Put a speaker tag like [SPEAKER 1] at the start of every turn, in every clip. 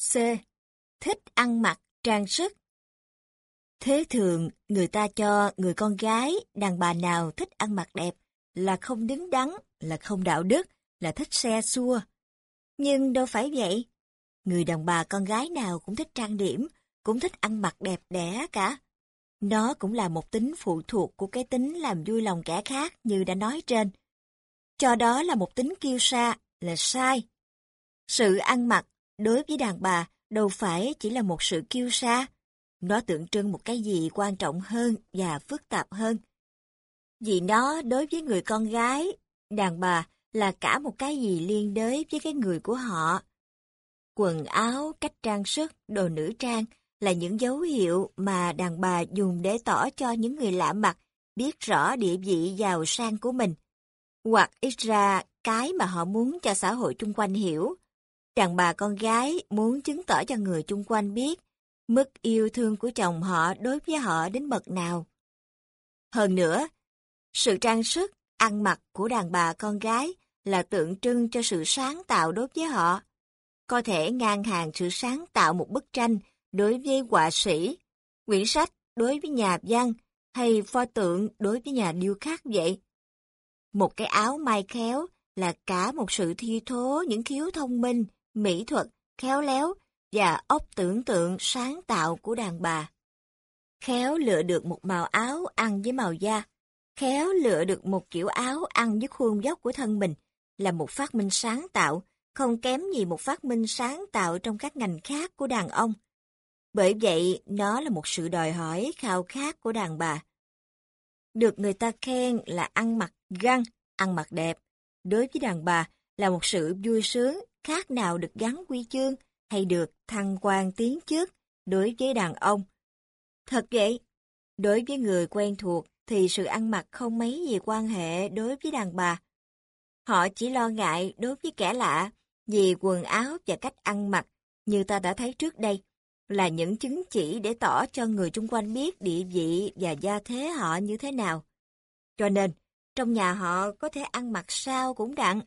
[SPEAKER 1] C. Thích ăn mặc, trang sức. Thế thường, người ta cho người con gái, đàn bà nào thích ăn mặc đẹp là không đứng đắn, là không đạo đức, là thích xe xua. Nhưng đâu phải vậy. Người đàn bà con gái nào cũng thích trang điểm, cũng thích ăn mặc đẹp đẽ cả. Nó cũng là một tính phụ thuộc của cái tính làm vui lòng kẻ khác như đã nói trên. Cho đó là một tính kiêu sa, là sai. Sự ăn mặc đối với đàn bà đâu phải chỉ là một sự kiêu sa. Nó tượng trưng một cái gì quan trọng hơn và phức tạp hơn. Vì nó đối với người con gái, đàn bà là cả một cái gì liên đới với cái người của họ. Quần áo, cách trang sức, đồ nữ trang là những dấu hiệu mà đàn bà dùng để tỏ cho những người lạ mặt biết rõ địa vị giàu sang của mình, hoặc ít ra cái mà họ muốn cho xã hội chung quanh hiểu. Đàn bà con gái muốn chứng tỏ cho người chung quanh biết mức yêu thương của chồng họ đối với họ đến bậc nào. Hơn nữa, sự trang sức, ăn mặc của đàn bà con gái là tượng trưng cho sự sáng tạo đối với họ. Có thể ngang hàng sự sáng tạo một bức tranh đối với họa sĩ, quyển sách đối với nhà văn hay pho tượng đối với nhà điêu khắc vậy. Một cái áo may khéo là cả một sự thi thố những khiếu thông minh, mỹ thuật, khéo léo và óc tưởng tượng sáng tạo của đàn bà. Khéo lựa được một màu áo ăn với màu da, khéo lựa được một kiểu áo ăn với khuôn dốc của thân mình là một phát minh sáng tạo, không kém gì một phát minh sáng tạo trong các ngành khác của đàn ông. Bởi vậy, nó là một sự đòi hỏi khao khát của đàn bà. Được người ta khen là ăn mặc găng, ăn mặc đẹp. Đối với đàn bà là một sự vui sướng khác nào được gắn quy chương hay được thăng quan tiến trước đối với đàn ông. Thật vậy, đối với người quen thuộc thì sự ăn mặc không mấy gì quan hệ đối với đàn bà. Họ chỉ lo ngại đối với kẻ lạ vì quần áo và cách ăn mặc như ta đã thấy trước đây là những chứng chỉ để tỏ cho người chung quanh biết địa vị và gia thế họ như thế nào. Cho nên, trong nhà họ có thể ăn mặc sao cũng đặng,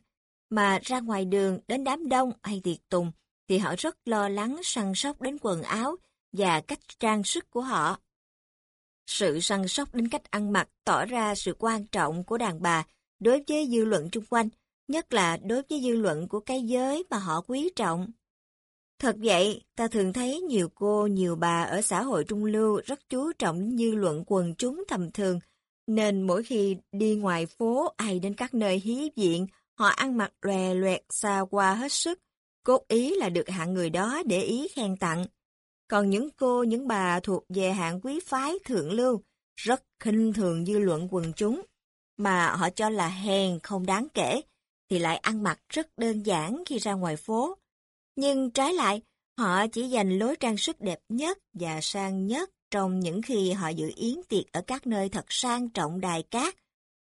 [SPEAKER 1] mà ra ngoài đường đến đám đông hay tiệc tùng thì họ rất lo lắng săn sóc đến quần áo và cách trang sức của họ. Sự săn sóc đến cách ăn mặc tỏ ra sự quan trọng của đàn bà đối với dư luận chung quanh, nhất là đối với dư luận của cái giới mà họ quý trọng. Thật vậy, ta thường thấy nhiều cô, nhiều bà ở xã hội trung lưu rất chú trọng dư luận quần chúng thầm thường, nên mỗi khi đi ngoài phố hay đến các nơi hí diện, họ ăn mặc lòe loẹt xa qua hết sức, cốt ý là được hạng người đó để ý khen tặng. Còn những cô, những bà thuộc về hạng quý phái thượng lưu, rất khinh thường dư luận quần chúng, mà họ cho là hèn không đáng kể, thì lại ăn mặc rất đơn giản khi ra ngoài phố. Nhưng trái lại, họ chỉ dành lối trang sức đẹp nhất và sang nhất trong những khi họ dự yến tiệc ở các nơi thật sang trọng đài cát.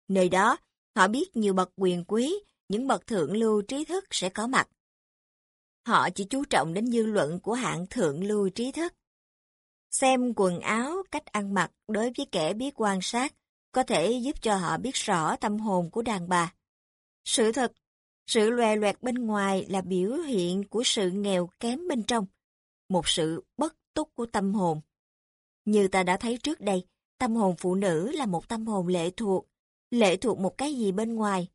[SPEAKER 1] Nơi đó, họ biết nhiều bậc quyền quý, những bậc thượng lưu trí thức sẽ có mặt. Họ chỉ chú trọng đến dư luận của hạng thượng lưu trí thức. Xem quần áo, cách ăn mặc đối với kẻ biết quan sát, có thể giúp cho họ biết rõ tâm hồn của đàn bà. Sự thật sự loè loẹt bên ngoài là biểu hiện của sự nghèo kém bên trong, một sự bất túc của tâm hồn. Như ta đã thấy trước đây, tâm hồn phụ nữ là một tâm hồn lệ thuộc, lệ thuộc một cái gì bên ngoài.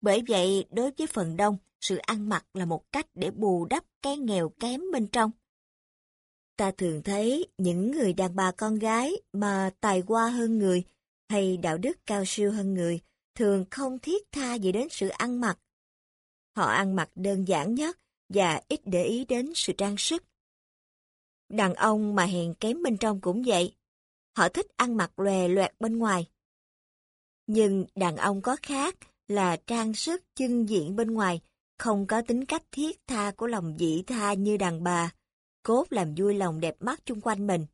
[SPEAKER 1] Bởi vậy, đối với phần đông, sự ăn mặc là một cách để bù đắp cái nghèo kém bên trong. Ta thường thấy những người đàn bà con gái mà tài hoa hơn người hay đạo đức cao siêu hơn người thường không thiết tha gì đến sự ăn mặc Họ ăn mặc đơn giản nhất và ít để ý đến sự trang sức. Đàn ông mà hèn kém bên trong cũng vậy. Họ thích ăn mặc lòe loẹt bên ngoài. Nhưng đàn ông có khác là trang sức chân diện bên ngoài, không có tính cách thiết tha của lòng dị tha như đàn bà, cốt làm vui lòng đẹp mắt chung quanh mình.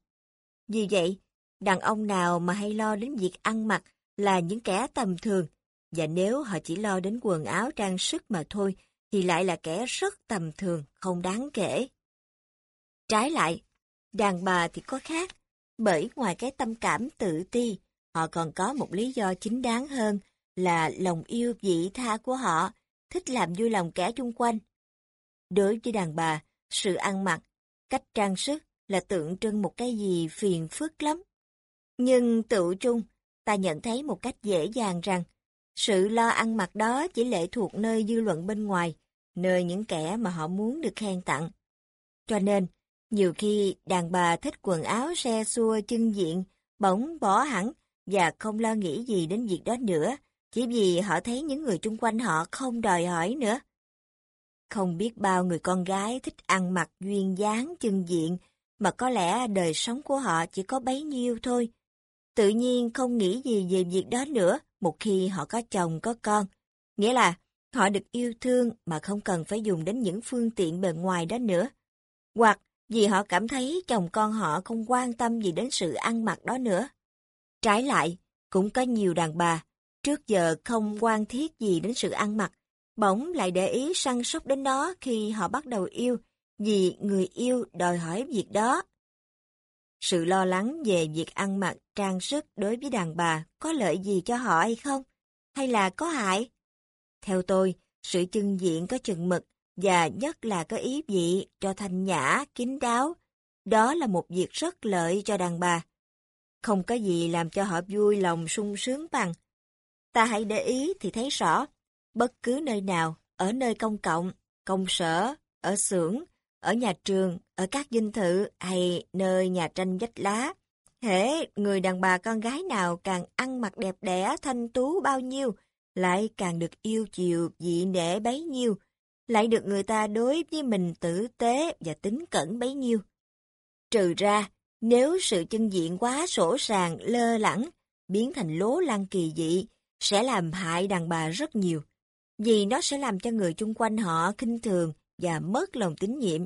[SPEAKER 1] Vì vậy, đàn ông nào mà hay lo đến việc ăn mặc là những kẻ tầm thường và nếu họ chỉ lo đến quần áo trang sức mà thôi, thì lại là kẻ rất tầm thường, không đáng kể. Trái lại, đàn bà thì có khác, bởi ngoài cái tâm cảm tự ti, họ còn có một lý do chính đáng hơn là lòng yêu vị tha của họ, thích làm vui lòng kẻ chung quanh. Đối với đàn bà, sự ăn mặc cách trang sức là tượng trưng một cái gì phiền phức lắm. Nhưng tự trung, ta nhận thấy một cách dễ dàng rằng sự lo ăn mặc đó chỉ lệ thuộc nơi dư luận bên ngoài, nơi những kẻ mà họ muốn được khen tặng. Cho nên, nhiều khi đàn bà thích quần áo xe xua chân diện, bỗng bỏ hẳn và không lo nghĩ gì đến việc đó nữa, chỉ vì họ thấy những người chung quanh họ không đòi hỏi nữa. Không biết bao người con gái thích ăn mặc duyên dáng chân diện, mà có lẽ đời sống của họ chỉ có bấy nhiêu thôi. Tự nhiên không nghĩ gì về việc đó nữa một khi họ có chồng có con. Nghĩa là họ được yêu thương mà không cần phải dùng đến những phương tiện bề ngoài đó nữa. Hoặc vì họ cảm thấy chồng con họ không quan tâm gì đến sự ăn mặc đó nữa. Trái lại, cũng có nhiều đàn bà, trước giờ không quan thiết gì đến sự ăn mặc, bỗng lại để ý săn sóc đến nó khi họ bắt đầu yêu, vì người yêu đòi hỏi việc đó. Sự lo lắng về việc ăn mặc, trang sức đối với đàn bà có lợi gì cho họ hay không? Hay là có hại? Theo tôi, sự chân diện có chừng mực và nhất là có ý vị cho thanh nhã, kín đáo. Đó là một việc rất lợi cho đàn bà. Không có gì làm cho họ vui lòng sung sướng bằng. Ta hãy để ý thì thấy rõ, bất cứ nơi nào, ở nơi công cộng, công sở, ở xưởng, ở nhà trường, ở các dinh thự hay nơi nhà tranh vách lá. Hễ người đàn bà con gái nào càng ăn mặc đẹp đẽ thanh tú bao nhiêu, lại càng được yêu chiều dị nể bấy nhiêu, lại được người ta đối với mình tử tế và tính cẩn bấy nhiêu. Trừ ra, nếu sự chân diện quá sổ sàng, lơ lẳng, biến thành lố lăng kỳ dị, sẽ làm hại đàn bà rất nhiều, vì nó sẽ làm cho người chung quanh họ khinh thường và mất lòng tín nhiệm.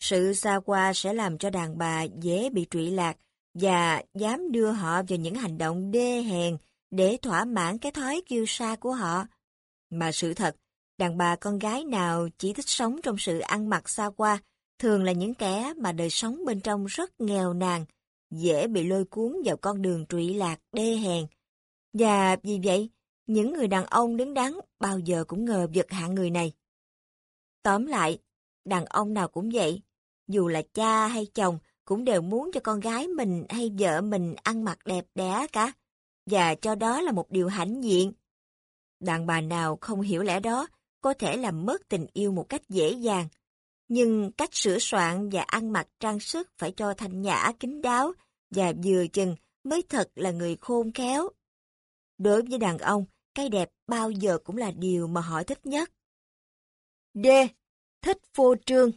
[SPEAKER 1] Sự xa qua sẽ làm cho đàn bà dễ bị trụy lạc và dám đưa họ vào những hành động đê hèn để thỏa mãn cái thói kiêu sa của họ. Mà sự thật, đàn bà con gái nào chỉ thích sống trong sự ăn mặc xa qua, thường là những kẻ mà đời sống bên trong rất nghèo nàn, dễ bị lôi cuốn vào con đường trụy lạc đê hèn. Và vì vậy, những người đàn ông đứng đắn bao giờ cũng ngờ vực hạng người này. Tóm lại, đàn ông nào cũng vậy, dù là cha hay chồng cũng đều muốn cho con gái mình hay vợ mình ăn mặc đẹp đẽ cả, và cho đó là một điều hãnh diện. Đàn bà nào không hiểu lẽ đó có thể làm mất tình yêu một cách dễ dàng, nhưng cách sửa soạn và ăn mặc trang sức phải cho thanh nhã kín đáo và vừa chừng mới thật là người khôn khéo. Đối với đàn ông, cái đẹp bao giờ cũng là điều mà họ thích nhất. D. Thích phô trương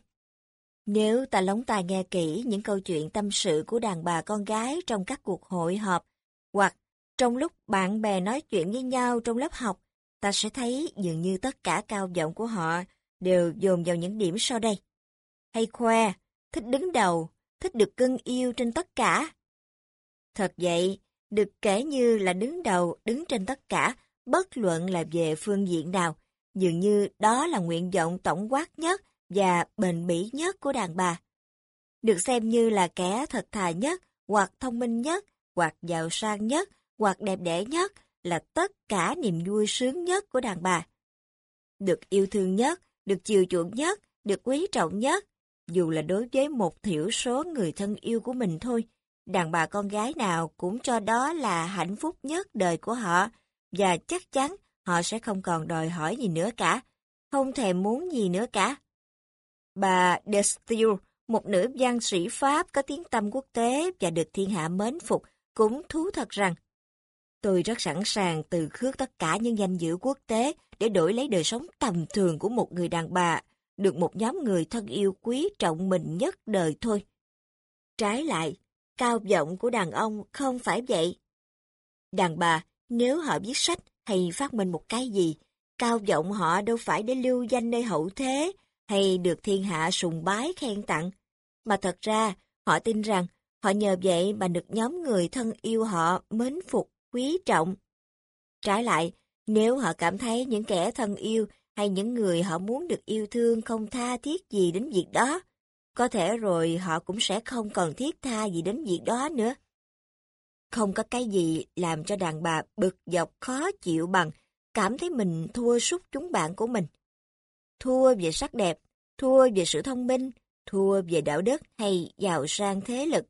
[SPEAKER 1] nếu ta lóng tai nghe kỹ những câu chuyện tâm sự của đàn bà con gái trong các cuộc hội họp, hoặc trong lúc bạn bè nói chuyện với nhau trong lớp học, ta sẽ thấy dường như tất cả cao giọng của họ đều dồn vào những điểm sau đây. Hay khoe, thích đứng đầu, thích được cưng yêu trên tất cả. Thật vậy, được kể như là đứng đầu, đứng trên tất cả, bất luận là về phương diện nào, dường như đó là nguyện vọng tổng quát nhất và bền bỉ nhất của đàn bà. Được xem như là kẻ thật thà nhất, hoặc thông minh nhất, hoặc giàu sang nhất, hoặc đẹp đẽ nhất là tất cả niềm vui sướng nhất của đàn bà. Được yêu thương nhất, được chiều chuộng nhất, được quý trọng nhất, dù là đối với một thiểu số người thân yêu của mình thôi, đàn bà con gái nào cũng cho đó là hạnh phúc nhất đời của họ, và chắc chắn họ sẽ không còn đòi hỏi gì nữa cả, không thèm muốn gì nữa cả. Bà De một nữ văn sĩ Pháp có tiếng tăm quốc tế và được thiên hạ mến phục, cũng thú thật rằng Tôi rất sẵn sàng từ khước tất cả những danh dự quốc tế để đổi lấy đời sống tầm thường của một người đàn bà, được một nhóm người thân yêu quý trọng mình nhất đời thôi. Trái lại, cao vọng của đàn ông không phải vậy. Đàn bà, nếu họ viết sách hay phát minh một cái gì, cao vọng họ đâu phải để lưu danh nơi hậu thế, hay được thiên hạ sùng bái khen tặng, mà thật ra họ tin rằng họ nhờ vậy mà được nhóm người thân yêu họ mến phục, quý trọng. Trái lại, nếu họ cảm thấy những kẻ thân yêu hay những người họ muốn được yêu thương không tha thiết gì đến việc đó, có thể rồi họ cũng sẽ không còn thiết tha gì đến việc đó nữa. Không có cái gì làm cho đàn bà bực dọc khó chịu bằng cảm thấy mình thua sút chúng bạn của mình thua về sắc đẹp, thua về sự thông minh, thua về đạo đức hay giàu sang thế lực.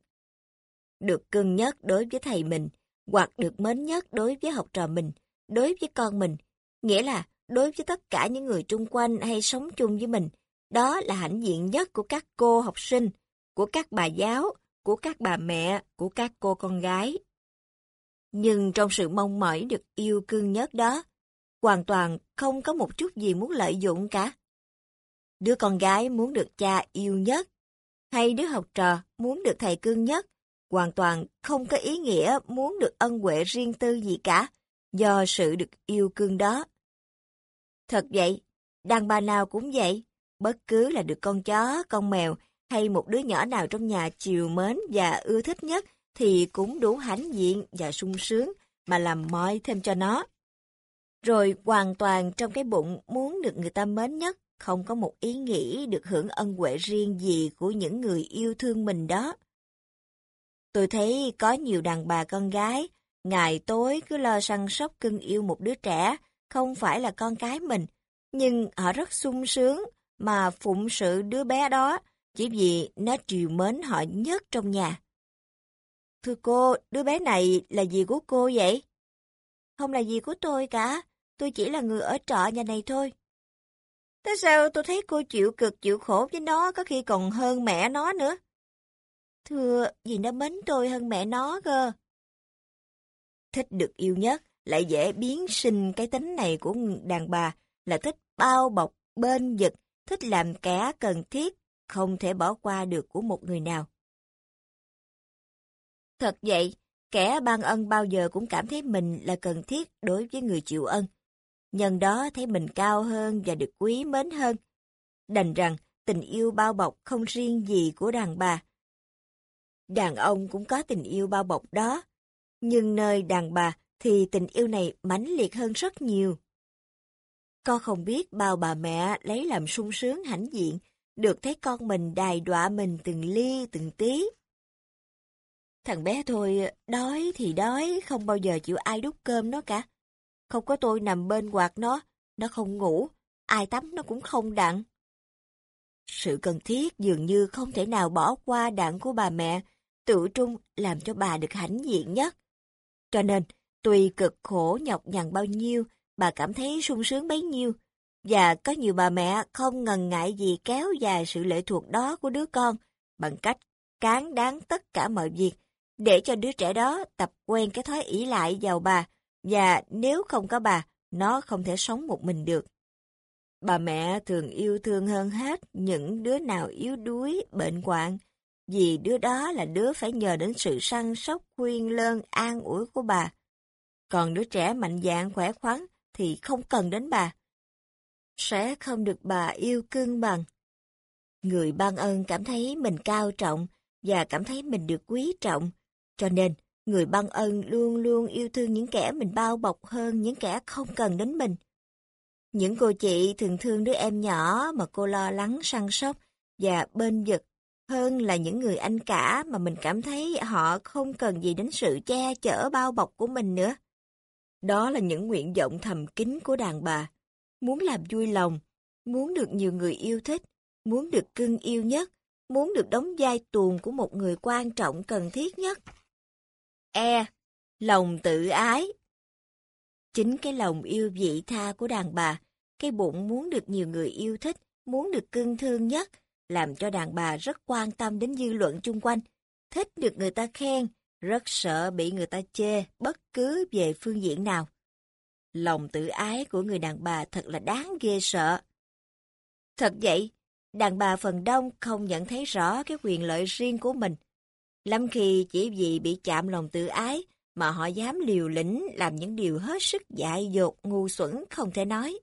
[SPEAKER 1] Được cưng nhất đối với thầy mình, hoặc được mến nhất đối với học trò mình, đối với con mình, nghĩa là đối với tất cả những người chung quanh hay sống chung với mình. Đó là hãnh diện nhất của các cô học sinh, của các bà giáo, của các bà mẹ, của các cô con gái. Nhưng trong sự mong mỏi được yêu cưng nhất đó, hoàn toàn không có một chút gì muốn lợi dụng cả. Đứa con gái muốn được cha yêu nhất, hay đứa học trò muốn được thầy cưng nhất, hoàn toàn không có ý nghĩa muốn được ân huệ riêng tư gì cả, do sự được yêu cưng đó. Thật vậy, đàn bà nào cũng vậy, bất cứ là được con chó, con mèo hay một đứa nhỏ nào trong nhà chiều mến và ưa thích nhất thì cũng đủ hãnh diện và sung sướng mà làm mỏi thêm cho nó. Rồi hoàn toàn trong cái bụng muốn được người ta mến nhất, không có một ý nghĩ được hưởng ân huệ riêng gì của những người yêu thương mình đó. Tôi thấy có nhiều đàn bà con gái, ngày tối cứ lo săn sóc cưng yêu một đứa trẻ, không phải là con cái mình, nhưng họ rất sung sướng mà phụng sự đứa bé đó, chỉ vì nó triều mến họ nhất trong nhà. Thưa cô, đứa bé này là gì của cô vậy? Không là gì của tôi cả, tôi chỉ là người ở trọ nhà này thôi. Tại sao tôi thấy cô chịu cực chịu khổ với nó có khi còn hơn mẹ nó nữa? Thưa, vì nó mến tôi hơn mẹ nó cơ. Thích được yêu nhất, lại dễ biến sinh cái tính này của đàn bà là thích bao bọc, bên giật, thích làm kẻ cần thiết, không thể bỏ qua được của một người nào. Thật vậy, kẻ ban ân bao giờ cũng cảm thấy mình là cần thiết đối với người chịu ân. Nhân đó thấy mình cao hơn và được quý mến hơn. Đành rằng tình yêu bao bọc không riêng gì của đàn bà. Đàn ông cũng có tình yêu bao bọc đó, nhưng nơi đàn bà thì tình yêu này mãnh liệt hơn rất nhiều. Con không biết bao bà mẹ lấy làm sung sướng hãnh diện, được thấy con mình đài đọa mình từng ly từng tí. Thằng bé thôi, đói thì đói, không bao giờ chịu ai đút cơm nó cả. Không có tôi nằm bên quạt nó, nó không ngủ, ai tắm nó cũng không đặng. Sự cần thiết dường như không thể nào bỏ qua đặng của bà mẹ, tự trung làm cho bà được hãnh diện nhất. Cho nên, Tuy cực khổ nhọc nhằn bao nhiêu, bà cảm thấy sung sướng bấy nhiêu. Và có nhiều bà mẹ không ngần ngại gì kéo dài sự lệ thuộc đó của đứa con bằng cách cán đáng tất cả mọi việc để cho đứa trẻ đó tập quen cái thói ỷ lại vào bà và nếu không có bà, nó không thể sống một mình được. Bà mẹ thường yêu thương hơn hết những đứa nào yếu đuối, bệnh hoạn, vì đứa đó là đứa phải nhờ đến sự săn sóc, khuyên lơn, an ủi của bà. Còn đứa trẻ mạnh dạn khỏe khoắn thì không cần đến bà. Sẽ không được bà yêu cưng bằng. Người ban ơn cảm thấy mình cao trọng và cảm thấy mình được quý trọng. Cho nên, người ban ơn luôn luôn yêu thương những kẻ mình bao bọc hơn những kẻ không cần đến mình. Những cô chị thường thương đứa em nhỏ mà cô lo lắng săn sóc và bên vực hơn là những người anh cả mà mình cảm thấy họ không cần gì đến sự che chở bao bọc của mình nữa. Đó là những nguyện vọng thầm kín của đàn bà. Muốn làm vui lòng, muốn được nhiều người yêu thích, muốn được cưng yêu nhất, muốn được đóng vai tuồng của một người quan trọng cần thiết nhất. E. Lòng tự ái Chính cái lòng yêu vị tha của đàn bà, cái bụng muốn được nhiều người yêu thích, muốn được cưng thương nhất, làm cho đàn bà rất quan tâm đến dư luận chung quanh, thích được người ta khen, rất sợ bị người ta chê bất cứ về phương diện nào. Lòng tự ái của người đàn bà thật là đáng ghê sợ. Thật vậy, đàn bà phần đông không nhận thấy rõ cái quyền lợi riêng của mình. Lắm khi chỉ vì bị chạm lòng tự ái mà họ dám liều lĩnh làm những điều hết sức dại dột ngu xuẩn không thể nói.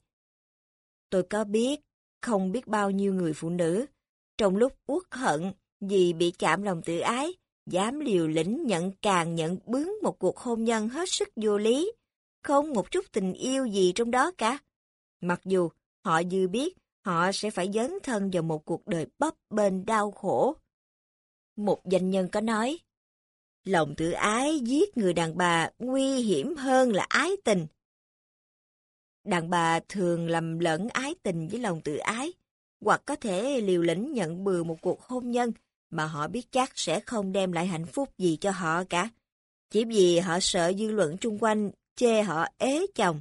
[SPEAKER 1] Tôi có biết, không biết bao nhiêu người phụ nữ, trong lúc uất hận vì bị chạm lòng tự ái, dám liều lĩnh nhận càng nhận bướng một cuộc hôn nhân hết sức vô lý, không một chút tình yêu gì trong đó cả. Mặc dù họ dư biết họ sẽ phải dấn thân vào một cuộc đời bấp bênh đau khổ. Một danh nhân có nói, lòng tự ái giết người đàn bà nguy hiểm hơn là ái tình. Đàn bà thường lầm lẫn ái tình với lòng tự ái. hoặc có thể liều lĩnh nhận bừa một cuộc hôn nhân mà họ biết chắc sẽ không đem lại hạnh phúc gì cho họ cả. Chỉ vì họ sợ dư luận chung quanh chê họ ế chồng.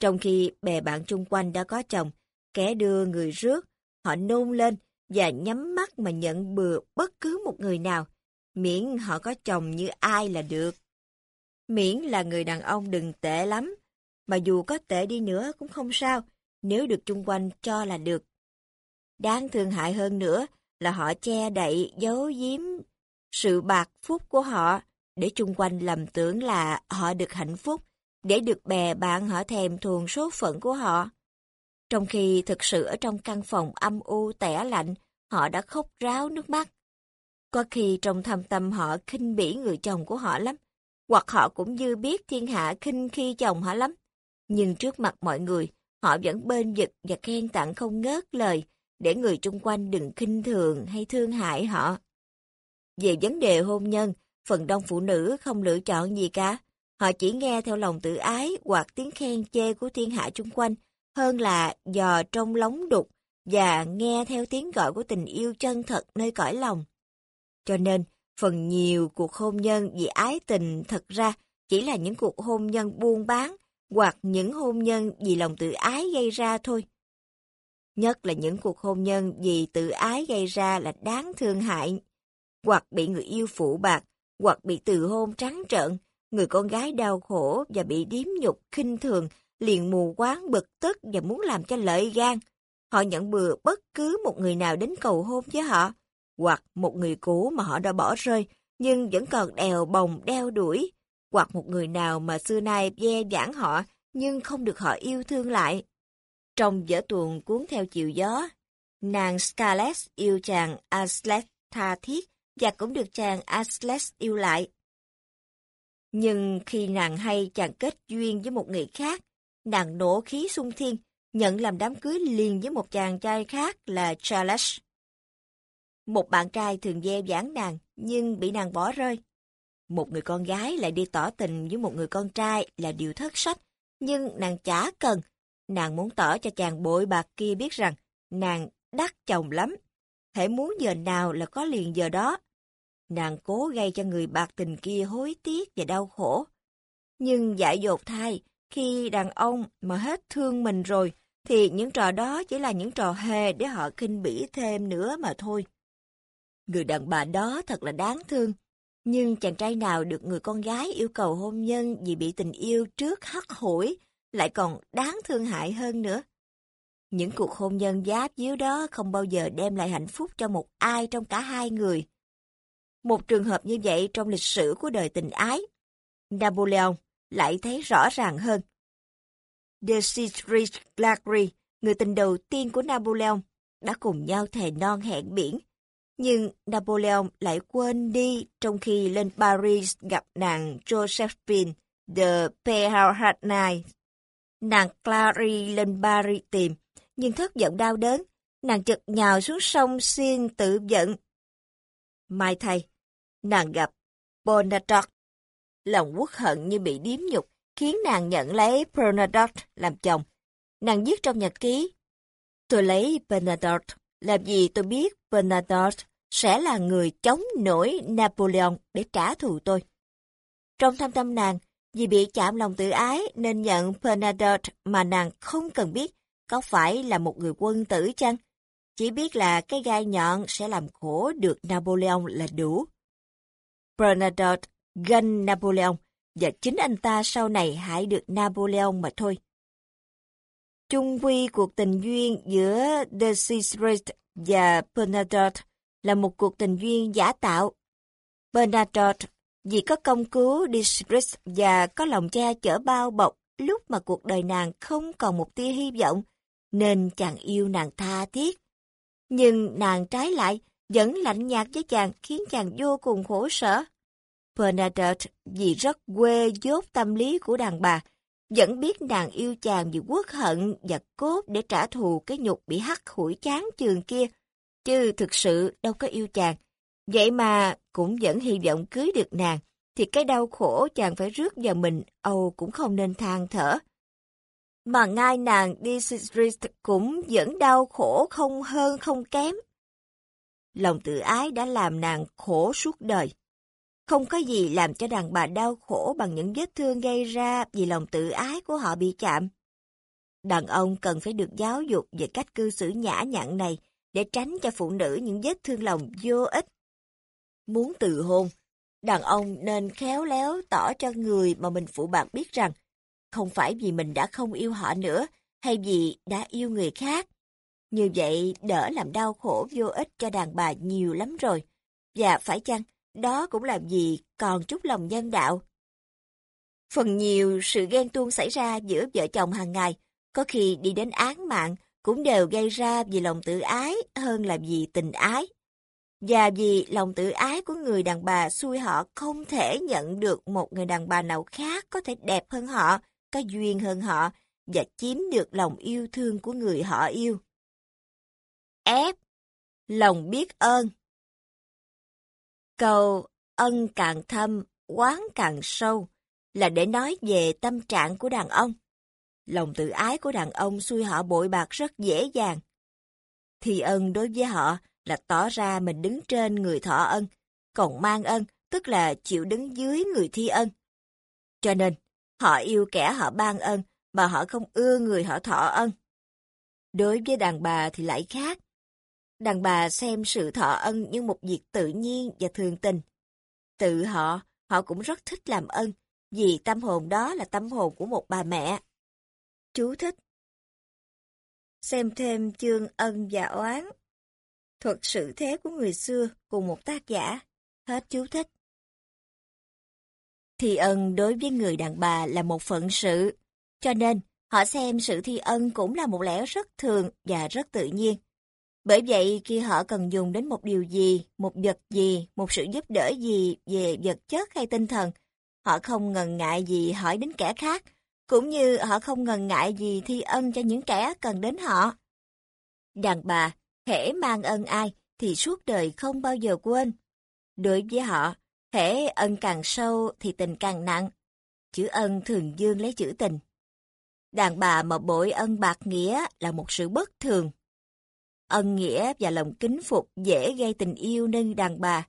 [SPEAKER 1] Trong khi bè bạn chung quanh đã có chồng, kẻ đưa người rước, họ nôn lên và nhắm mắt mà nhận bừa bất cứ một người nào, miễn họ có chồng như ai là được. Miễn là người đàn ông đừng tệ lắm, mà dù có tệ đi nữa cũng không sao, nếu được chung quanh cho là được. Đáng thương hại hơn nữa là họ che đậy, giấu giếm sự bạc phúc của họ để chung quanh lầm tưởng là họ được hạnh phúc, để được bè bạn họ thèm thuồng số phận của họ. Trong khi thực sự ở trong căn phòng âm u tẻ lạnh, họ đã khóc ráo nước mắt. Có khi trong thâm tâm họ khinh bỉ người chồng của họ lắm, hoặc họ cũng như biết thiên hạ khinh khi chồng họ lắm. Nhưng trước mặt mọi người, họ vẫn bên vực và khen tặng không ngớt lời, để người chung quanh đừng khinh thường hay thương hại họ. Về vấn đề hôn nhân, phần đông phụ nữ không lựa chọn gì cả. Họ chỉ nghe theo lòng tự ái hoặc tiếng khen chê của thiên hạ chung quanh, hơn là dò trong lóng đục và nghe theo tiếng gọi của tình yêu chân thật nơi cõi lòng. Cho nên, phần nhiều cuộc hôn nhân vì ái tình thật ra chỉ là những cuộc hôn nhân buôn bán hoặc những hôn nhân vì lòng tự ái gây ra thôi. Nhất là những cuộc hôn nhân vì tự ái gây ra là đáng thương hại, hoặc bị người yêu phụ bạc, hoặc bị từ hôn trắng trợn, người con gái đau khổ và bị điếm nhục khinh thường, liền mù quáng bực tức và muốn làm cho lợi gan. Họ nhận bừa bất cứ một người nào đến cầu hôn với họ, hoặc một người cũ mà họ đã bỏ rơi, nhưng vẫn còn đèo bồng đeo đuổi, hoặc một người nào mà xưa nay ve vãn họ, nhưng không được họ yêu thương lại. Trong vở tuồng cuốn theo chiều gió, nàng Scarlett yêu chàng Aslet tha thiết và cũng được chàng Aslet yêu lại. Nhưng khi nàng hay chàng kết duyên với một người khác, nàng nổ khí sung thiên, nhận làm đám cưới liền với một chàng trai khác là Charles. Một bạn trai thường dè vãn nàng, nhưng bị nàng bỏ rơi. Một người con gái lại đi tỏ tình với một người con trai là điều thất sách, nhưng nàng chả cần. Nàng muốn tỏ cho chàng bội bạc kia biết rằng nàng đắt chồng lắm. Thể muốn giờ nào là có liền giờ đó. Nàng cố gây cho người bạc tình kia hối tiếc và đau khổ. Nhưng dại dột thay, khi đàn ông mà hết thương mình rồi, thì những trò đó chỉ là những trò hề để họ khinh bỉ thêm nữa mà thôi. Người đàn bà đó thật là đáng thương, nhưng chàng trai nào được người con gái yêu cầu hôn nhân vì bị tình yêu trước hắt hủi, lại còn đáng thương hại hơn nữa. Những cuộc hôn nhân giáp díu đó không bao giờ đem lại hạnh phúc cho một ai trong cả hai người. Một trường hợp như vậy trong lịch sử của đời tình ái, Napoleon lại thấy rõ ràng hơn. Desiderich Glagri, người tình đầu tiên của Napoleon, đã cùng nhau thề non hẹn biển. Nhưng Napoleon lại quên đi trong khi lên Paris gặp nàng Josephine de Beauharnais. Nàng Clary lên Paris tìm, nhưng thất vọng đau đớn, nàng chật nhào xuống sông xin tự giận. Mai thay, nàng gặp Bonaparte. Lòng quốc hận như bị điếm nhục, khiến nàng nhận lấy Bernadotte làm chồng. Nàng viết trong nhật ký, Tôi lấy Bernadotte, làm gì tôi biết Bernadotte sẽ là người chống nổi Napoleon để trả thù tôi. Trong thâm tâm nàng, vì bị chạm lòng tự ái nên nhận Bernadotte mà nàng không cần biết có phải là một người quân tử chăng? Chỉ biết là cái gai nhọn sẽ làm khổ được Napoleon là đủ. Bernadotte ganh Napoleon và chính anh ta sau này hại được Napoleon mà thôi. trung quy cuộc tình duyên giữa Desideret và Bernadotte là một cuộc tình duyên giả tạo. Bernadotte vì có công cứu Desideret và có lòng cha chở bao bọc lúc mà cuộc đời nàng không còn một tia hy vọng, nên chàng yêu nàng tha thiết. Nhưng nàng trái lại vẫn lạnh nhạt với chàng khiến chàng vô cùng khổ sở. Bernadette vì rất quê dốt tâm lý của đàn bà, vẫn biết nàng yêu chàng vì quốc hận và cốt để trả thù cái nhục bị hắt hủi chán trường kia, chứ thực sự đâu có yêu chàng. Vậy mà cũng vẫn hy vọng cưới được nàng, thì cái đau khổ chàng phải rước vào mình, Âu cũng không nên than thở. mà ngay nàng Disiris cũng vẫn đau khổ không hơn không kém. Lòng tự ái đã làm nàng khổ suốt đời. Không có gì làm cho đàn bà đau khổ bằng những vết thương gây ra vì lòng tự ái của họ bị chạm. Đàn ông cần phải được giáo dục về cách cư xử nhã nhặn này để tránh cho phụ nữ những vết thương lòng vô ích. Muốn từ hôn, đàn ông nên khéo léo tỏ cho người mà mình phụ bạc biết rằng không phải vì mình đã không yêu họ nữa hay vì đã yêu người khác. Như vậy đỡ làm đau khổ vô ích cho đàn bà nhiều lắm rồi. Và phải chăng, đó cũng làm gì còn chút lòng nhân đạo. Phần nhiều sự ghen tuông xảy ra giữa vợ chồng hàng ngày, có khi đi đến án mạng, cũng đều gây ra vì lòng tự ái hơn là vì tình ái. Và vì lòng tự ái của người đàn bà xui họ không thể nhận được một người đàn bà nào khác có thể đẹp hơn họ, có duyên hơn họ và chiếm được lòng yêu thương của người họ yêu. F. Lòng biết ơn Câu ân càng thâm, quán càng sâu là để nói về tâm trạng của đàn ông. Lòng tự ái của đàn ông xui họ bội bạc rất dễ dàng. Thì ân đối với họ là tỏ ra mình đứng trên người thọ ân, còn mang ân tức là chịu đứng dưới người thi ân. Cho nên, họ yêu kẻ họ ban ân mà họ không ưa người họ thọ ân. Đối với đàn bà thì lại khác. Đàn bà xem sự thọ ân như một việc tự nhiên và thường tình. Tự họ, họ cũng rất thích làm ân, vì tâm hồn đó là tâm hồn của một bà mẹ. Chú thích Xem thêm chương ân và oán. Thuật sự thế của người xưa cùng một tác giả. Hết chú thích. Thi ân đối với người đàn bà là một phận sự, cho nên họ xem sự thi ân cũng là một lẽ rất thường và rất tự nhiên. Bởi vậy, khi họ cần dùng đến một điều gì, một vật gì, một sự giúp đỡ gì về vật chất hay tinh thần, họ không ngần ngại gì hỏi đến kẻ khác, cũng như họ không ngần ngại gì thi ân cho những kẻ cần đến họ. Đàn bà, hễ mang ân ai thì suốt đời không bao giờ quên. Đối với họ, hễ ân càng sâu thì tình càng nặng. Chữ ân thường dương lấy chữ tình. Đàn bà mà bội ân bạc nghĩa là một sự bất thường. Ân nghĩa và lòng kính phục dễ gây tình yêu nên đàn bà.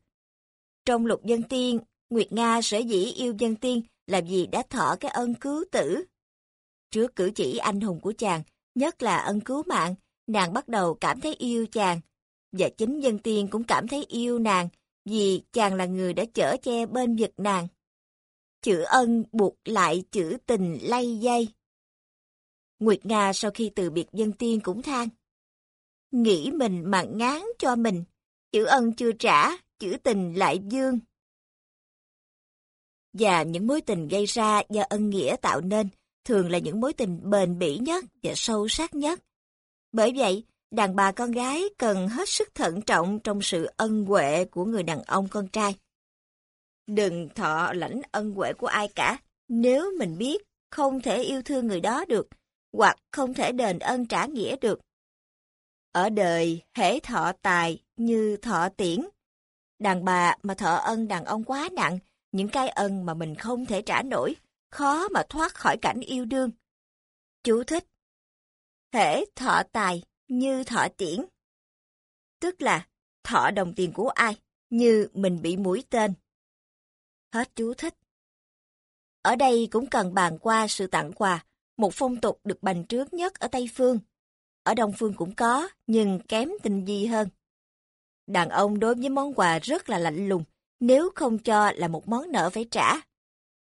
[SPEAKER 1] Trong lục dân tiên, Nguyệt Nga sở dĩ yêu dân tiên là vì đã thọ cái ân cứu tử. Trước cử chỉ anh hùng của chàng, nhất là ân cứu mạng, nàng bắt đầu cảm thấy yêu chàng. Và chính dân tiên cũng cảm thấy yêu nàng, vì chàng là người đã chở che bên vực nàng. Chữ ân buộc lại chữ tình lay dây. Nguyệt Nga sau khi từ biệt dân tiên cũng than. Nghĩ mình mà ngán cho mình, chữ ân chưa trả, chữ tình lại dương. Và những mối tình gây ra do ân nghĩa tạo nên thường là những mối tình bền bỉ nhất và sâu sắc nhất. Bởi vậy, đàn bà con gái cần hết sức thận trọng trong sự ân huệ của người đàn ông con trai. Đừng thọ lãnh ân huệ của ai cả, nếu mình biết không thể yêu thương người đó được, hoặc không thể đền ân trả nghĩa được. Ở đời, hễ thọ tài như thọ tiễn. Đàn bà mà thọ ân đàn ông quá nặng, những cái ân mà mình không thể trả nổi, khó mà thoát khỏi cảnh yêu đương. Chú thích thể thọ tài như thọ tiễn. Tức là thọ đồng tiền của ai, như mình bị mũi tên. Hết chú thích. Ở đây cũng cần bàn qua sự tặng quà, một phong tục được bành trướng nhất ở Tây Phương. Ở Đông Phương cũng có, nhưng kém tinh vi hơn. Đàn ông đối với món quà rất là lạnh lùng, nếu không cho là một món nợ phải trả.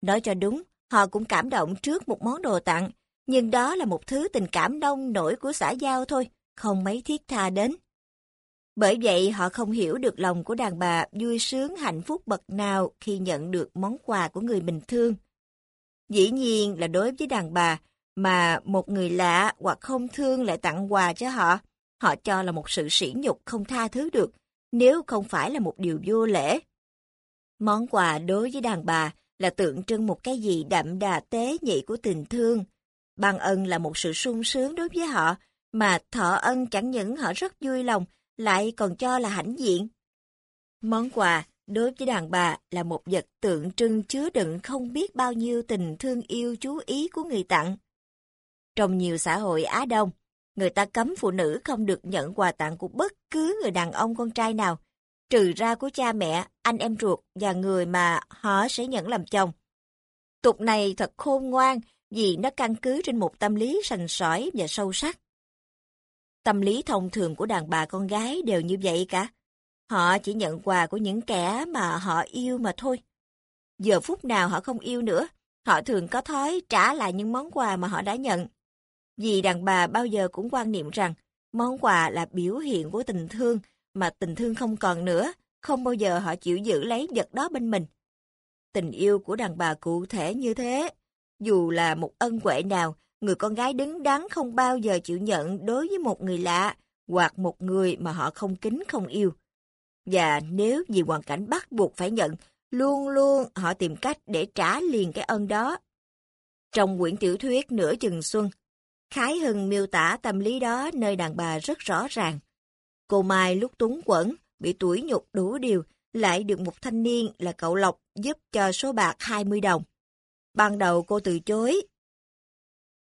[SPEAKER 1] Nói cho đúng, họ cũng cảm động trước một món đồ tặng, nhưng đó là một thứ tình cảm nông nổi của xã giao thôi, không mấy thiết tha đến. Bởi vậy họ không hiểu được lòng của đàn bà vui sướng hạnh phúc bậc nào khi nhận được món quà của người bình thường. Dĩ nhiên là đối với đàn bà mà một người lạ hoặc không thương lại tặng quà cho họ, họ cho là một sự sỉ nhục không tha thứ được, nếu không phải là một điều vô lễ. Món quà đối với đàn bà là tượng trưng một cái gì đậm đà tế nhị của tình thương. Ban ân là một sự sung sướng đối với họ, mà thọ ân chẳng những họ rất vui lòng, lại còn cho là hãnh diện. Món quà đối với đàn bà là một vật tượng trưng chứa đựng không biết bao nhiêu tình thương yêu chú ý của người tặng. Trong nhiều xã hội Á Đông, người ta cấm phụ nữ không được nhận quà tặng của bất cứ người đàn ông con trai nào, trừ ra của cha mẹ, anh em ruột và người mà họ sẽ nhận làm chồng. Tục này thật khôn ngoan vì nó căn cứ trên một tâm lý sành sỏi và sâu sắc. Tâm lý thông thường của đàn bà con gái đều như vậy cả. Họ chỉ nhận quà của những kẻ mà họ yêu mà thôi. Giờ phút nào họ không yêu nữa, họ thường có thói trả lại những món quà mà họ đã nhận. Vì đàn bà bao giờ cũng quan niệm rằng món quà là biểu hiện của tình thương, mà tình thương không còn nữa, không bao giờ họ chịu giữ lấy vật đó bên mình. Tình yêu của đàn bà cụ thể như thế, dù là một ân huệ nào, người con gái đứng đắn không bao giờ chịu nhận đối với một người lạ hoặc một người mà họ không kính không yêu. Và nếu vì hoàn cảnh bắt buộc phải nhận, luôn luôn họ tìm cách để trả liền cái ân đó. Trong quyển tiểu thuyết Nửa chừng xuân, Khái Hưng miêu tả tâm lý đó nơi đàn bà rất rõ ràng. Cô Mai lúc túng quẩn, bị tuổi nhục đủ điều, lại được một thanh niên là cậu Lộc giúp cho số bạc 20 đồng. Ban đầu cô từ chối.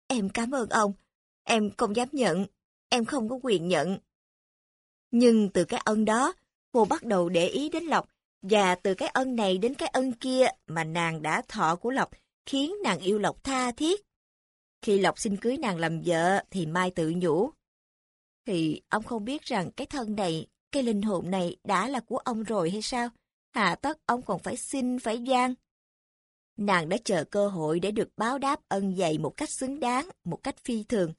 [SPEAKER 1] Em cảm ơn ông, em không dám nhận, em không có quyền nhận. Nhưng từ cái ân đó, cô bắt đầu để ý đến Lộc, và từ cái ân này đến cái ân kia mà nàng đã thọ của Lộc khiến nàng yêu Lộc tha thiết. Khi Lộc xin cưới nàng làm vợ thì Mai tự nhủ. Thì ông không biết rằng cái thân này, cái linh hồn này đã là của ông rồi hay sao? Hà tất ông còn phải xin, phải gian. Nàng đã chờ cơ hội để được báo đáp ân dày một cách xứng đáng, một cách phi thường.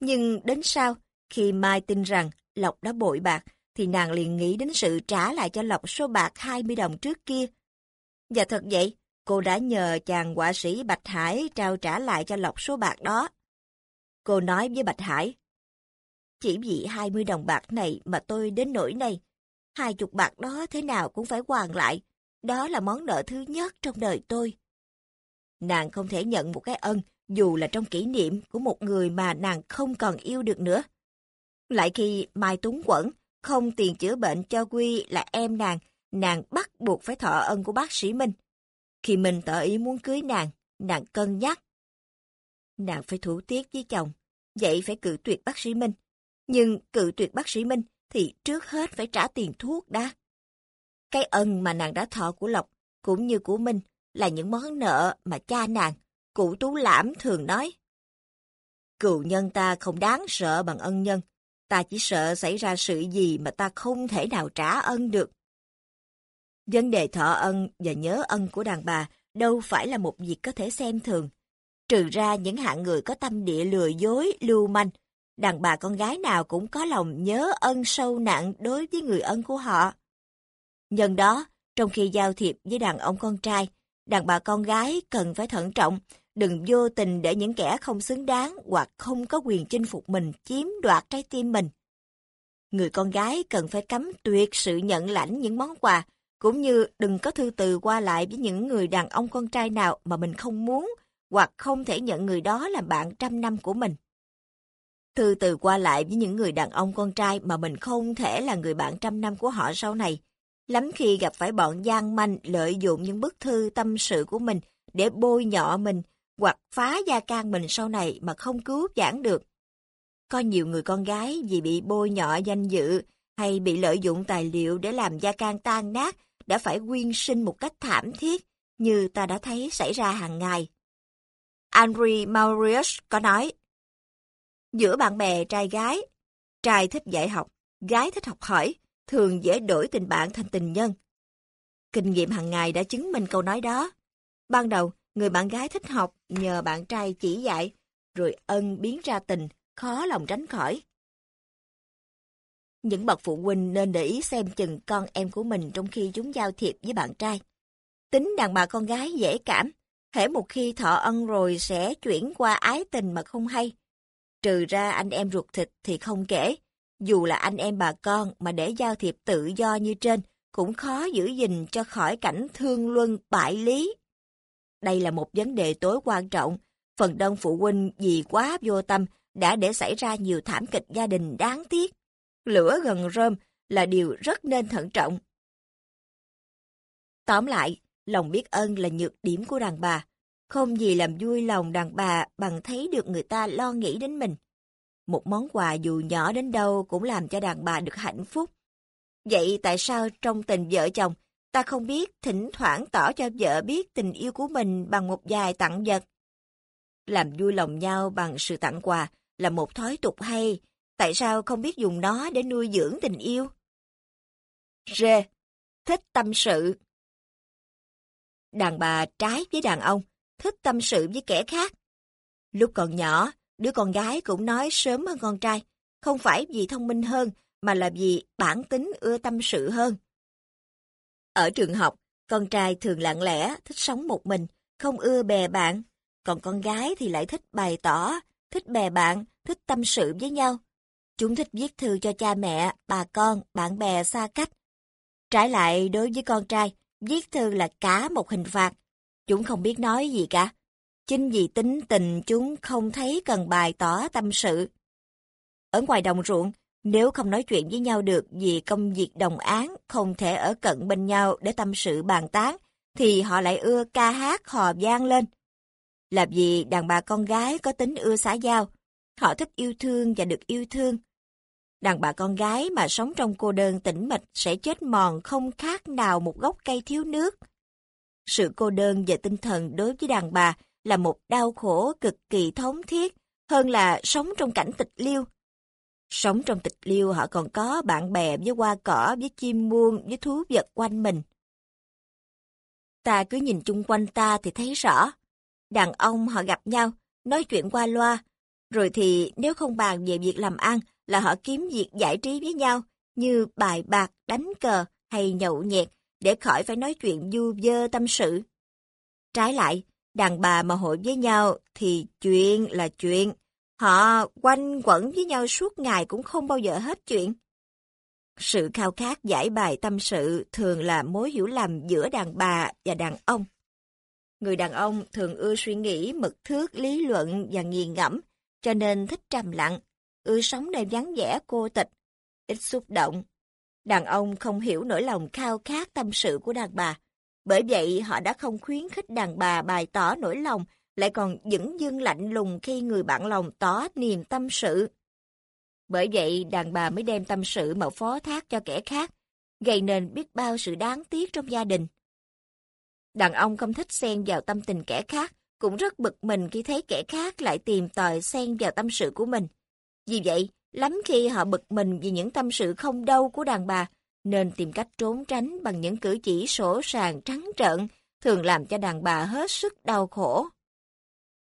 [SPEAKER 1] Nhưng đến sau, khi Mai tin rằng Lộc đã bội bạc, thì nàng liền nghĩ đến sự trả lại cho Lộc số bạc 20 đồng trước kia. Và thật vậy, cô đã nhờ chàng họa sĩ Bạch Hải trao trả lại cho Lộc số bạc đó. Cô nói với Bạch Hải, chỉ vì 20 đồng bạc này mà tôi đến nỗi này, hai chục bạc đó thế nào cũng phải hoàn lại, đó là món nợ thứ nhất trong đời tôi. Nàng không thể nhận một cái ân dù là trong kỷ niệm của một người mà nàng không còn yêu được nữa. Lại khi Mai Túng Quẩn không tiền chữa bệnh cho Quy là em nàng, nàng bắt buộc phải thọ ân của bác sĩ Minh. Khi mình tỏ ý muốn cưới nàng, nàng cân nhắc. Nàng phải thủ tiết với chồng, vậy phải cự tuyệt bác sĩ Minh. Nhưng cự tuyệt bác sĩ Minh thì trước hết phải trả tiền thuốc đã. Cái ân mà nàng đã thọ của Lộc, cũng như của Minh, là những món nợ mà cha nàng, cụ Tú Lãm thường nói. Cựu nhân ta không đáng sợ bằng ân nhân, ta chỉ sợ xảy ra sự gì mà ta không thể nào trả ân được. Vấn đề thọ ân và nhớ ân của đàn bà đâu phải là một việc có thể xem thường. Trừ ra những hạng người có tâm địa lừa dối, lưu manh, đàn bà con gái nào cũng có lòng nhớ ân sâu nặng đối với người ân của họ. Nhân đó, trong khi giao thiệp với đàn ông con trai, đàn bà con gái cần phải thận trọng, đừng vô tình để những kẻ không xứng đáng hoặc không có quyền chinh phục mình chiếm đoạt trái tim mình. Người con gái cần phải cấm tuyệt sự nhận lãnh những món quà, cũng như đừng có thư từ qua lại với những người đàn ông con trai nào mà mình không muốn hoặc không thể nhận người đó làm bạn trăm năm của mình. Thư từ qua lại với những người đàn ông con trai mà mình không thể là người bạn trăm năm của họ sau này. Lắm khi gặp phải bọn gian manh lợi dụng những bức thư tâm sự của mình để bôi nhọ mình hoặc phá gia can mình sau này mà không cứu giãn được. Có nhiều người con gái vì bị bôi nhọ danh dự hay bị lợi dụng tài liệu để làm gia can tan nát đã phải quyên sinh một cách thảm thiết như ta đã thấy xảy ra hàng ngày. Henry Maurius có nói, Giữa bạn bè trai gái, trai thích dạy học, gái thích học hỏi, thường dễ đổi tình bạn thành tình nhân. Kinh nghiệm hàng ngày đã chứng minh câu nói đó. Ban đầu, người bạn gái thích học nhờ bạn trai chỉ dạy, rồi ân biến ra tình, khó lòng tránh khỏi. Những bậc phụ huynh nên để ý xem chừng con em của mình trong khi chúng giao thiệp với bạn trai. Tính đàn bà con gái dễ cảm, hễ một khi thọ ân rồi sẽ chuyển qua ái tình mà không hay. Trừ ra anh em ruột thịt thì không kể. Dù là anh em bà con mà để giao thiệp tự do như trên, cũng khó giữ gìn cho khỏi cảnh thương luân bại lý. Đây là một vấn đề tối quan trọng. Phần đông phụ huynh vì quá vô tâm đã để xảy ra nhiều thảm kịch gia đình đáng tiếc. Lửa gần rơm là điều rất nên thận trọng. Tóm lại, lòng biết ơn là nhược điểm của đàn bà. Không gì làm vui lòng đàn bà bằng thấy được người ta lo nghĩ đến mình. Một món quà dù nhỏ đến đâu cũng làm cho đàn bà được hạnh phúc. Vậy tại sao trong tình vợ chồng, ta không biết thỉnh thoảng tỏ cho vợ biết tình yêu của mình bằng một vài tặng vật? Làm vui lòng nhau bằng sự tặng quà là một thói tục hay, tại sao không biết dùng nó để nuôi dưỡng tình yêu? R. Thích tâm sự Đàn bà trái với đàn ông, thích tâm sự với kẻ khác. Lúc còn nhỏ, đứa con gái cũng nói sớm hơn con trai, không phải vì thông minh hơn, mà là vì bản tính ưa tâm sự hơn. Ở trường học, con trai thường lặng lẽ, thích sống một mình, không ưa bè bạn, còn con gái thì lại thích bày tỏ, thích bè bạn, thích tâm sự với nhau. Chúng thích viết thư cho cha mẹ, bà con, bạn bè xa cách. Trái lại đối với con trai, viết thư là cả một hình phạt. Chúng không biết nói gì cả. Chính vì tính tình chúng không thấy cần bày tỏ tâm sự. Ở ngoài đồng ruộng, nếu không nói chuyện với nhau được vì công việc đồng án không thể ở cận bên nhau để tâm sự bàn tán, thì họ lại ưa ca hát hò vang lên. Là vì đàn bà con gái có tính ưa xã giao, họ thích yêu thương và được yêu thương. Đàn bà con gái mà sống trong cô đơn tĩnh mịch sẽ chết mòn không khác nào một gốc cây thiếu nước. Sự cô đơn về tinh thần đối với đàn bà là một đau khổ cực kỳ thống thiết hơn là sống trong cảnh tịch liêu. Sống trong tịch liêu họ còn có bạn bè với hoa cỏ, với chim muông với thú vật quanh mình. Ta cứ nhìn chung quanh ta thì thấy rõ. Đàn ông họ gặp nhau, nói chuyện qua loa, rồi thì nếu không bàn về việc làm ăn là họ kiếm việc giải trí với nhau như bài bạc, đánh cờ hay nhậu nhẹt để khỏi phải nói chuyện du dơ tâm sự. Trái lại, đàn bà mà hội với nhau thì chuyện là chuyện. Họ quanh quẩn với nhau suốt ngày cũng không bao giờ hết chuyện. Sự khao khát giải bài tâm sự thường là mối hiểu lầm giữa đàn bà và đàn ông. Người đàn ông thường ưa suy nghĩ mực thước, lý luận và nghiền ngẫm, cho nên thích trầm lặng, ưa sống nơi vắng vẻ cô tịch, ít xúc động. Đàn ông không hiểu nỗi lòng khao khát tâm sự của đàn bà, bởi vậy họ đã không khuyến khích đàn bà bày tỏ nỗi lòng, lại còn dững dưng lạnh lùng khi người bạn lòng tỏ niềm tâm sự. Bởi vậy đàn bà mới đem tâm sự mà phó thác cho kẻ khác, gây nên biết bao sự đáng tiếc trong gia đình. Đàn ông không thích xen vào tâm tình kẻ khác, cũng rất bực mình khi thấy kẻ khác lại tìm tòi xen vào tâm sự của mình. Vì vậy, lắm khi họ bực mình vì những tâm sự không đâu của đàn bà, nên tìm cách trốn tránh bằng những cử chỉ sổ sàng trắng trợn, thường làm cho đàn bà hết sức đau khổ.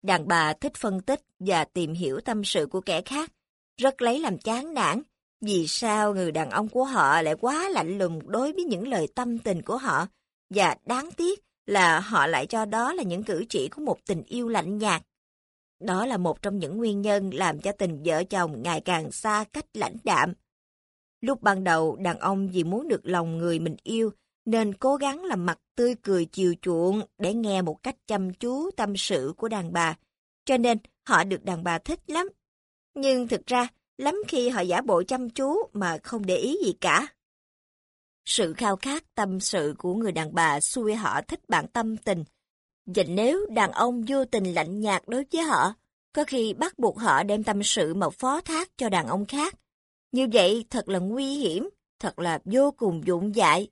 [SPEAKER 1] Đàn bà thích phân tích và tìm hiểu tâm sự của kẻ khác, rất lấy làm chán nản, vì sao người đàn ông của họ lại quá lạnh lùng đối với những lời tâm tình của họ, và đáng tiếc là họ lại cho đó là những cử chỉ của một tình yêu lạnh nhạt. Đó là một trong những nguyên nhân làm cho tình vợ chồng ngày càng xa cách lãnh đạm. Lúc ban đầu, đàn ông vì muốn được lòng người mình yêu, nên cố gắng làm mặt tươi cười chiều chuộng để nghe một cách chăm chú tâm sự của đàn bà. Cho nên, họ được đàn bà thích lắm. Nhưng thực ra, lắm khi họ giả bộ chăm chú mà không để ý gì cả. Sự khao khát tâm sự của người đàn bà xui họ thích bạn tâm tình. Và nếu đàn ông vô tình lạnh nhạt đối với họ, có khi bắt buộc họ đem tâm sự mà phó thác cho đàn ông khác. Như vậy thật là nguy hiểm, thật là vô cùng dụng dại.